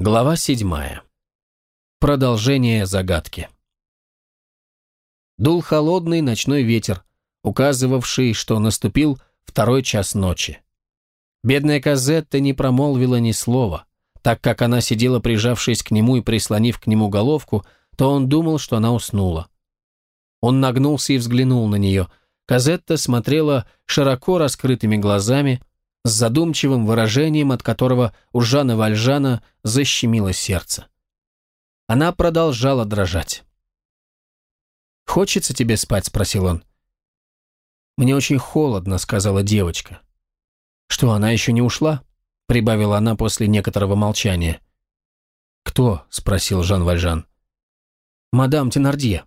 Глава седьмая. Продолжение загадки. Дул холодный ночной ветер, указывавший, что наступил второй час ночи. Бедная Казетта не промолвила ни слова. Так как она сидела, прижавшись к нему и прислонив к нему головку, то он думал, что она уснула. Он нагнулся и взглянул на нее. Казетта смотрела широко раскрытыми глазами, с задумчивым выражением, от которого у Жана Вальжана защемило сердце. Она продолжала дрожать. «Хочется тебе спать?» – спросил он. «Мне очень холодно», – сказала девочка. «Что, она еще не ушла?» – прибавила она после некоторого молчания. «Кто?» – спросил Жан Вальжан. «Мадам Тенардье».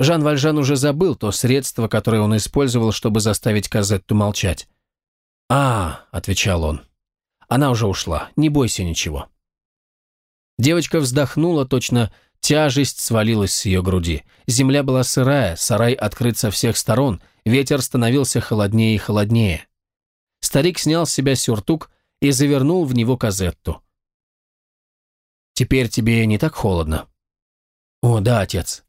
Жан Вальжан уже забыл то средство, которое он использовал, чтобы заставить Казетту молчать. «А», — отвечал он, — «она уже ушла, не бойся ничего». Девочка вздохнула, точно тяжесть свалилась с ее груди. Земля была сырая, сарай открыт со всех сторон, ветер становился холоднее и холоднее. Старик снял с себя сюртук и завернул в него казетту. «Теперь тебе не так холодно?» «О, да, отец».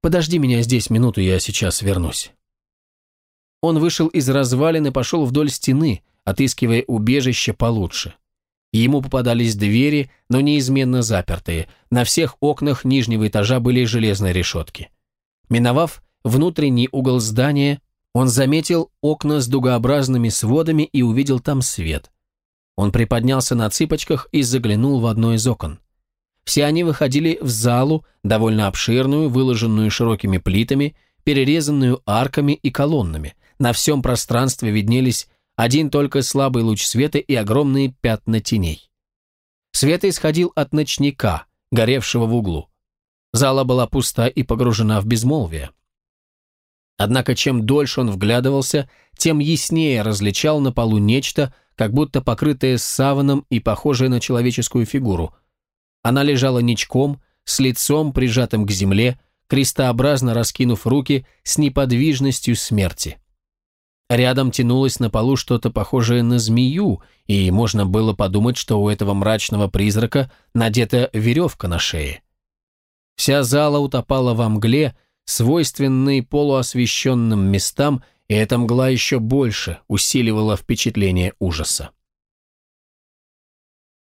«Подожди меня здесь минуту, я сейчас вернусь». Он вышел из развалин и пошел вдоль стены, отыскивая убежище получше. Ему попадались двери, но неизменно запертые. На всех окнах нижнего этажа были железные решетки. Миновав внутренний угол здания, он заметил окна с дугообразными сводами и увидел там свет. Он приподнялся на цыпочках и заглянул в одно из окон. Все они выходили в залу, довольно обширную, выложенную широкими плитами, перерезанную арками и колоннами. На всем пространстве виднелись один только слабый луч света и огромные пятна теней. Свет исходил от ночника, горевшего в углу. Зала была пуста и погружена в безмолвие. Однако чем дольше он вглядывался, тем яснее различал на полу нечто, как будто покрытое саваном и похожее на человеческую фигуру. Она лежала ничком, с лицом, прижатым к земле, крестообразно раскинув руки с неподвижностью смерти. Рядом тянулось на полу что-то похожее на змею, и можно было подумать, что у этого мрачного призрака надета веревка на шее. Вся зала утопала во мгле, свойственной полуосвещенным местам, и эта мгла еще больше усиливала впечатление ужаса.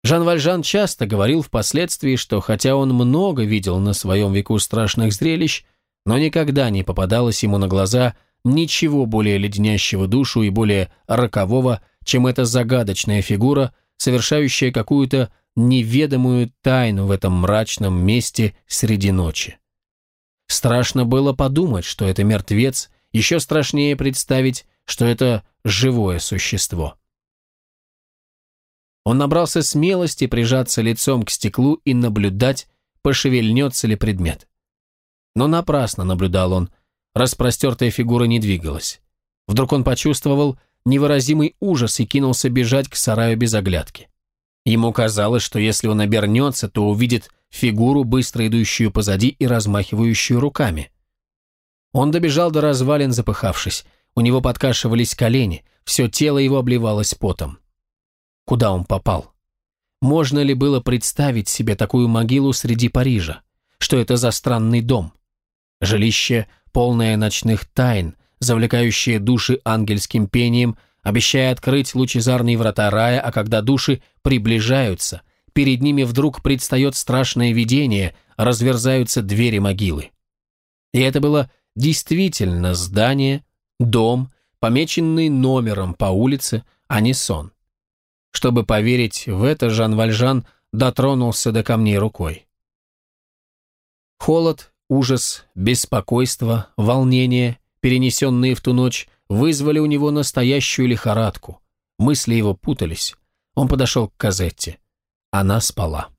Жан Вальжан часто говорил впоследствии, что хотя он много видел на своем веку страшных зрелищ, но никогда не попадалось ему на глаза – ничего более леденящего душу и более рокового, чем эта загадочная фигура, совершающая какую-то неведомую тайну в этом мрачном месте среди ночи. Страшно было подумать, что это мертвец, еще страшнее представить, что это живое существо. Он набрался смелости прижаться лицом к стеклу и наблюдать, пошевельнется ли предмет. Но напрасно наблюдал он, Распростертая фигура не двигалась. Вдруг он почувствовал невыразимый ужас и кинулся бежать к сараю без оглядки. Ему казалось, что если он обернется, то увидит фигуру, быстро идущую позади и размахивающую руками. Он добежал до развалин, запыхавшись. У него подкашивались колени, все тело его обливалось потом. Куда он попал? Можно ли было представить себе такую могилу среди Парижа? Что это за странный дом? Жилище полное ночных тайн, завлекающее души ангельским пением, обещая открыть лучезарные врата рая, а когда души приближаются, перед ними вдруг предстает страшное видение, разверзаются двери могилы. И это было действительно здание, дом, помеченный номером по улице, а не сон. Чтобы поверить в это, Жан Вальжан дотронулся до камней рукой. Холод Ужас, беспокойство, волнение, перенесенные в ту ночь, вызвали у него настоящую лихорадку. Мысли его путались. Он подошел к Казетте. Она спала.